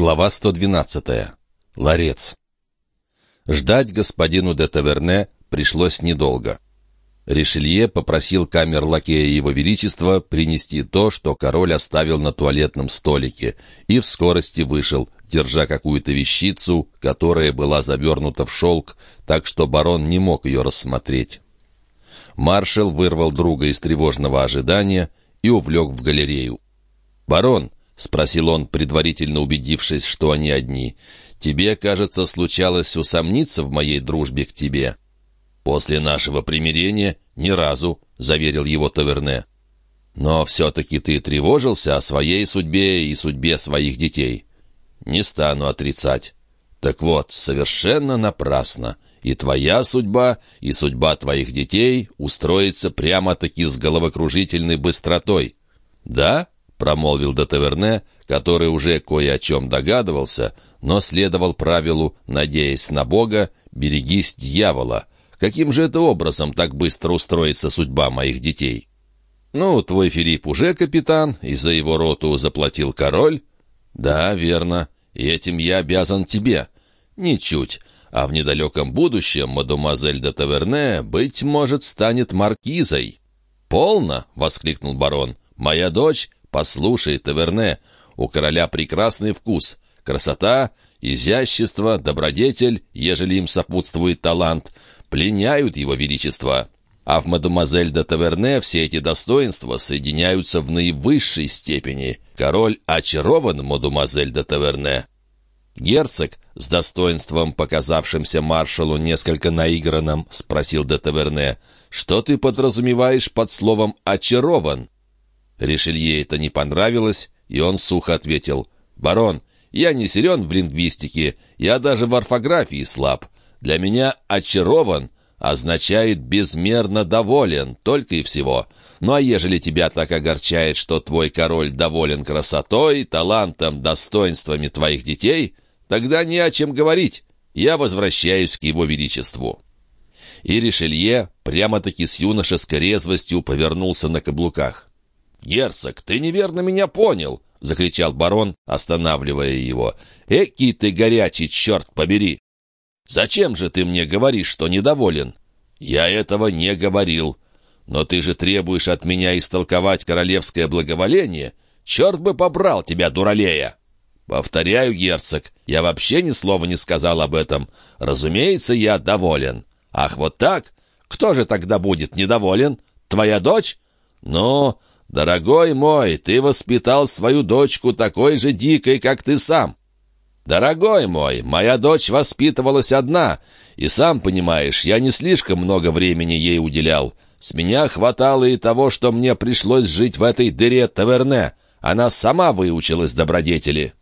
Глава 112. Ларец. Ждать господину де Таверне пришлось недолго. Ришелье попросил камер лакея Его Величества принести то, что король оставил на туалетном столике, и в скорости вышел, держа какую-то вещицу, которая была завернута в шелк, так что барон не мог ее рассмотреть. Маршал вырвал друга из тревожного ожидания и увлек в галерею. «Барон!» — спросил он, предварительно убедившись, что они одни. «Тебе, кажется, случалось усомниться в моей дружбе к тебе». «После нашего примирения ни разу», — заверил его Таверне. «Но все-таки ты тревожился о своей судьбе и судьбе своих детей». «Не стану отрицать». «Так вот, совершенно напрасно. И твоя судьба, и судьба твоих детей устроится прямо-таки с головокружительной быстротой». «Да?» Промолвил до Таверне, который уже кое о чем догадывался, но следовал правилу, надеясь на Бога, берегись дьявола. Каким же это образом так быстро устроится судьба моих детей? Ну, твой Филипп уже капитан, и за его роту заплатил король. Да, верно, и этим я обязан тебе. Ничуть. А в недалеком будущем мадемуазель де Таверне, быть может, станет маркизой. «Полно!» — воскликнул барон. «Моя дочь «Послушай, Таверне, у короля прекрасный вкус, красота, изящество, добродетель, ежели им сопутствует талант, пленяют его величество. А в мадемуазель де Таверне все эти достоинства соединяются в наивысшей степени. Король очарован мадемуазель де Таверне». Герцог, с достоинством показавшимся маршалу несколько наигранным, спросил де Таверне, «Что ты подразумеваешь под словом «очарован»?» Ришелье это не понравилось, и он сухо ответил. «Барон, я не силен в лингвистике, я даже в орфографии слаб. Для меня «очарован» означает «безмерно доволен», только и всего. Ну а ежели тебя так огорчает, что твой король доволен красотой, талантом, достоинствами твоих детей, тогда не о чем говорить. Я возвращаюсь к его величеству». И Ришелье прямо-таки с юношеской резвостью повернулся на каблуках. «Герцог, ты неверно меня понял!» — закричал барон, останавливая его. «Экий ты горячий, черт побери!» «Зачем же ты мне говоришь, что недоволен?» «Я этого не говорил. Но ты же требуешь от меня истолковать королевское благоволение. Черт бы побрал тебя, дуралея!» «Повторяю, герцог, я вообще ни слова не сказал об этом. Разумеется, я доволен. Ах, вот так? Кто же тогда будет недоволен? Твоя дочь? Ну, «Дорогой мой, ты воспитал свою дочку такой же дикой, как ты сам». «Дорогой мой, моя дочь воспитывалась одна, и сам понимаешь, я не слишком много времени ей уделял. С меня хватало и того, что мне пришлось жить в этой дыре таверне. Она сама выучилась добродетели».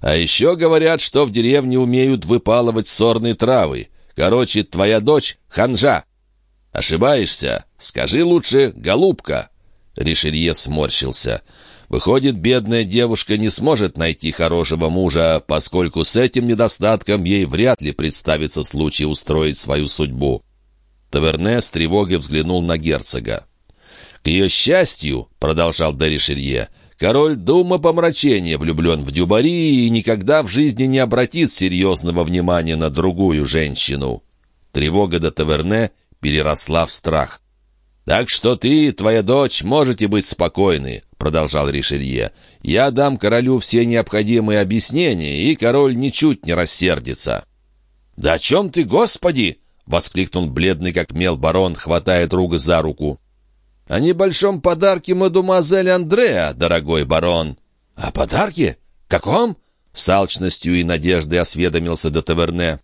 «А еще говорят, что в деревне умеют выпалывать сорные травы. Короче, твоя дочь — ханжа». «Ошибаешься. Скажи лучше «голубка». Ришелье сморщился. Выходит, бедная девушка не сможет найти хорошего мужа, поскольку с этим недостатком ей вряд ли представится случай устроить свою судьбу. Таверне с тревогой взглянул на герцога. «К ее счастью», — продолжал Деришелье, — «король дума помрачения влюблен в Дюбари и никогда в жизни не обратит серьезного внимания на другую женщину». Тревога до Таверне переросла в страх. «Так что ты твоя дочь можете быть спокойны», — продолжал Ришелье. «Я дам королю все необходимые объяснения, и король ничуть не рассердится». «Да о чем ты, господи?» — воскликнул бледный как мел барон, хватая друга за руку. «О небольшом подарке мадемуазель Андреа, дорогой барон». «О подарке? Каком?» — с алчностью и надеждой осведомился до Таверне.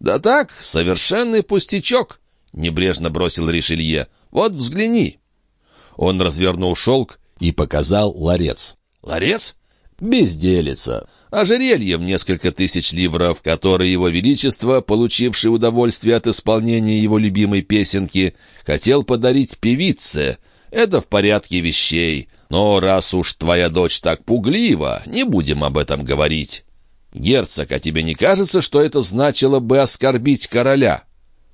«Да так, совершенный пустячок», — небрежно бросил Ришелье. «Вот взгляни». Он развернул шелк и показал ларец. «Ларец? Безделица. Ожерелье в несколько тысяч ливров, которое его величество, получивший удовольствие от исполнения его любимой песенки, хотел подарить певице. Это в порядке вещей. Но раз уж твоя дочь так пуглива, не будем об этом говорить. Герцог, а тебе не кажется, что это значило бы оскорбить короля?»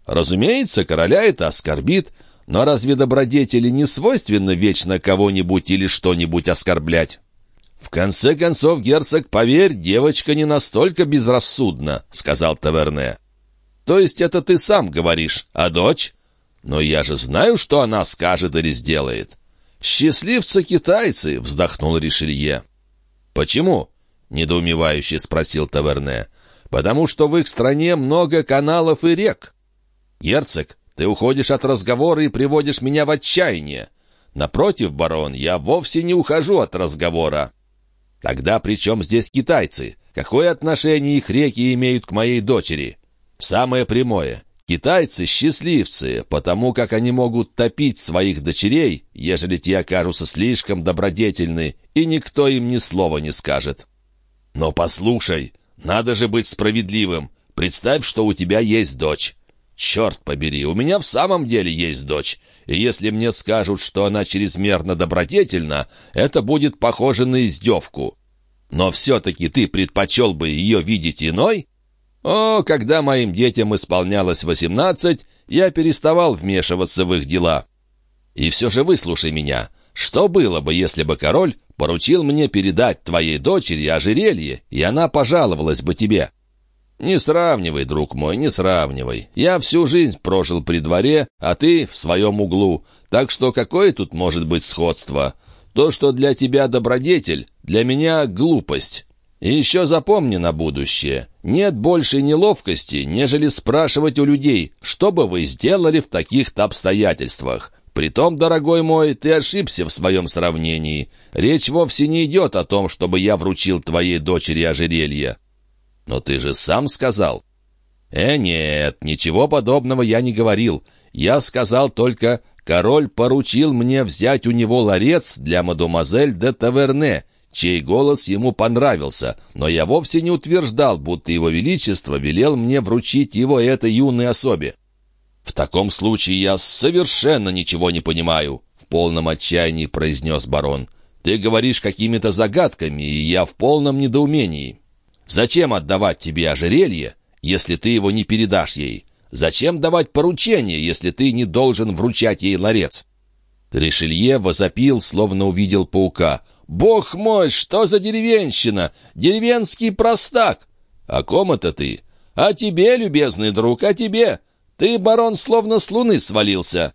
Разумеется, короля это оскорбит, но разве добродетели не свойственно вечно кого-нибудь или что-нибудь оскорблять? «В конце концов, герцог, поверь, девочка не настолько безрассудна», — сказал Таверне. «То есть это ты сам говоришь, а дочь? Но я же знаю, что она скажет или сделает». «Счастливцы китайцы!» — вздохнул Ришелье. «Почему?» — недоумевающе спросил Таверне. «Потому что в их стране много каналов и рек». «Герцог, ты уходишь от разговора и приводишь меня в отчаяние. Напротив, барон, я вовсе не ухожу от разговора. Тогда при чем здесь китайцы? Какое отношение их реки имеют к моей дочери? Самое прямое. Китайцы — счастливцы, потому как они могут топить своих дочерей, ежели те окажутся слишком добродетельны, и никто им ни слова не скажет. Но послушай, надо же быть справедливым. Представь, что у тебя есть дочь. Черт побери, у меня в самом деле есть дочь, и если мне скажут, что она чрезмерно добродетельна, это будет похоже на издевку. Но все-таки ты предпочел бы ее видеть иной? О, когда моим детям исполнялось восемнадцать, я переставал вмешиваться в их дела. И все же выслушай меня. Что было бы, если бы король поручил мне передать твоей дочери ожерелье, и она пожаловалась бы тебе?» «Не сравнивай, друг мой, не сравнивай. Я всю жизнь прожил при дворе, а ты в своем углу. Так что какое тут может быть сходство? То, что для тебя добродетель, для меня глупость. И еще запомни на будущее. Нет большей неловкости, нежели спрашивать у людей, что бы вы сделали в таких-то обстоятельствах. Притом, дорогой мой, ты ошибся в своем сравнении. Речь вовсе не идет о том, чтобы я вручил твоей дочери ожерелье. «Но ты же сам сказал». «Э, нет, ничего подобного я не говорил. Я сказал только, король поручил мне взять у него ларец для мадемуазель де Таверне, чей голос ему понравился, но я вовсе не утверждал, будто его величество велел мне вручить его этой юной особе. «В таком случае я совершенно ничего не понимаю», — в полном отчаянии произнес барон. «Ты говоришь какими-то загадками, и я в полном недоумении». Зачем отдавать тебе ожерелье, если ты его не передашь ей? Зачем давать поручение, если ты не должен вручать ей ларец?» Ришелье возопил, словно увидел паука. «Бог мой, что за деревенщина! Деревенский простак!» «О ком это ты?» «О тебе, любезный друг, о тебе! Ты, барон, словно с луны свалился!»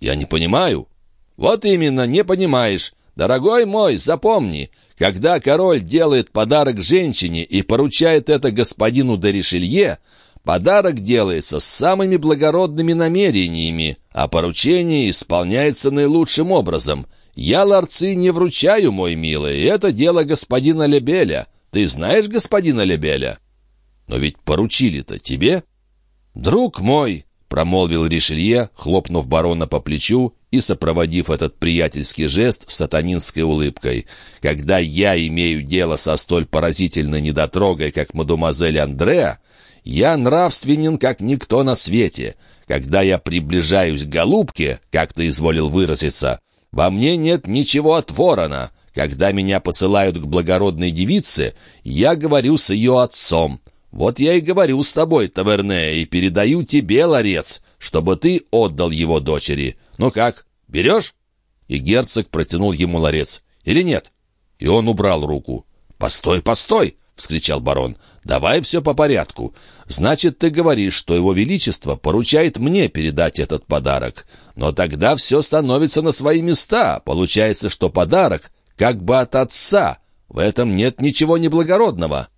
«Я не понимаю». «Вот именно, не понимаешь. Дорогой мой, запомни, когда король делает подарок женщине и поручает это господину де Ришелье, подарок делается с самыми благородными намерениями, а поручение исполняется наилучшим образом. Я ларцы не вручаю, мой милый, это дело господина Лебеля. Ты знаешь господина Лебеля? Но ведь поручили-то тебе. Друг мой, промолвил Ришелье, хлопнув барона по плечу и сопроводив этот приятельский жест сатанинской улыбкой. «Когда я имею дело со столь поразительной недотрогой, как мадемуазель Андреа, я нравственен, как никто на свете. Когда я приближаюсь к голубке, как ты изволил выразиться, во мне нет ничего от ворона. Когда меня посылают к благородной девице, я говорю с ее отцом. Вот я и говорю с тобой, Таверне, и передаю тебе ларец, чтобы ты отдал его дочери. Ну как, берешь?» И герцог протянул ему ларец. «Или нет?» И он убрал руку. «Постой, постой!» — вскричал барон. «Давай все по порядку. Значит, ты говоришь, что его величество поручает мне передать этот подарок. Но тогда все становится на свои места. Получается, что подарок как бы от отца. В этом нет ничего неблагородного».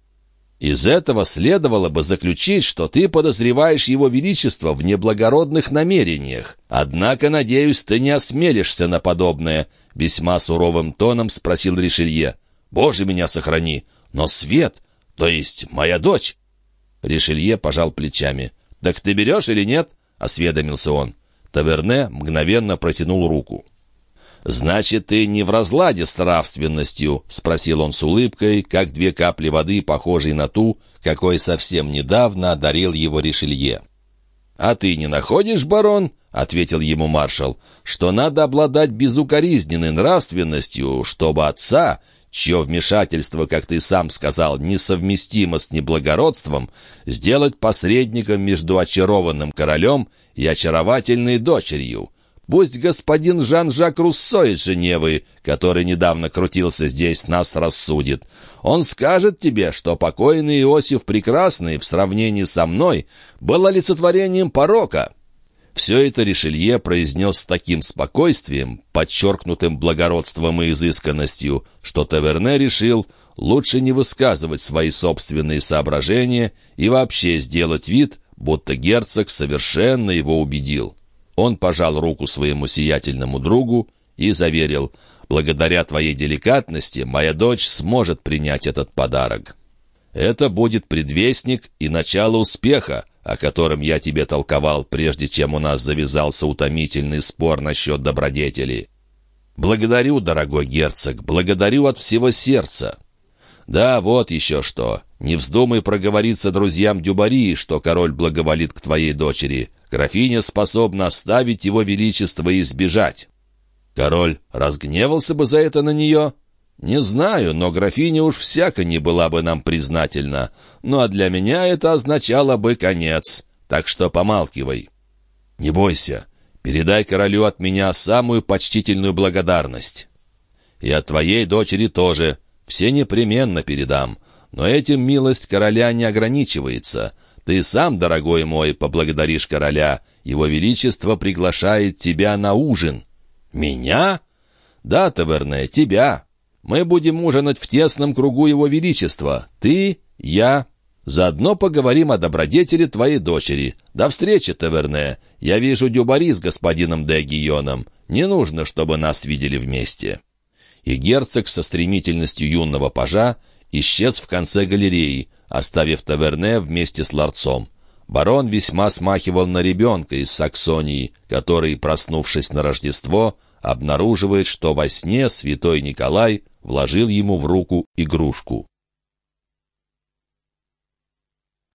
Из этого следовало бы заключить, что ты подозреваешь его величество в неблагородных намерениях. Однако, надеюсь, ты не осмелишься на подобное», — весьма суровым тоном спросил Ришелье. «Боже, меня сохрани! Но Свет, то есть моя дочь!» Ришелье пожал плечами. «Так ты берешь или нет?» — осведомился он. Таверне мгновенно протянул руку. «Значит, ты не в разладе с нравственностью?» — спросил он с улыбкой, как две капли воды, похожей на ту, какой совсем недавно одарил его Ришелье. «А ты не находишь, барон?» — ответил ему маршал, «что надо обладать безукоризненной нравственностью, чтобы отца, чье вмешательство, как ты сам сказал, несовместимо с неблагородством, сделать посредником между очарованным королем и очаровательной дочерью. Пусть господин Жан-Жак Руссо из Женевы, который недавно крутился здесь, нас рассудит. Он скажет тебе, что покойный Иосиф Прекрасный в сравнении со мной был олицетворением порока». Все это Ришелье произнес с таким спокойствием, подчеркнутым благородством и изысканностью, что Таверне решил лучше не высказывать свои собственные соображения и вообще сделать вид, будто герцог совершенно его убедил. Он пожал руку своему сиятельному другу и заверил, «Благодаря твоей деликатности моя дочь сможет принять этот подарок. Это будет предвестник и начало успеха, о котором я тебе толковал, прежде чем у нас завязался утомительный спор насчет добродетели. Благодарю, дорогой герцог, благодарю от всего сердца. Да, вот еще что. Не вздумай проговориться друзьям Дюбари, что король благоволит к твоей дочери. Графиня способна оставить его величество и сбежать. Король разгневался бы за это на нее? Не знаю, но графиня уж всяко не была бы нам признательна. Ну а для меня это означало бы конец. Так что помалкивай. Не бойся. Передай королю от меня самую почтительную благодарность. И от твоей дочери тоже. Все непременно передам. Но этим милость короля не ограничивается. Ты сам, дорогой мой, поблагодаришь короля. Его Величество приглашает тебя на ужин». «Меня?» «Да, Таверне, тебя. Мы будем ужинать в тесном кругу Его Величества. Ты, я. Заодно поговорим о добродетели твоей дочери. До встречи, Таверне. Я вижу Дюбари с господином де Гионом. Не нужно, чтобы нас видели вместе». И герцог со стремительностью юного пажа исчез в конце галереи, оставив Таверне вместе с ларцом. Барон весьма смахивал на ребенка из Саксонии, который, проснувшись на Рождество, обнаруживает, что во сне святой Николай вложил ему в руку игрушку.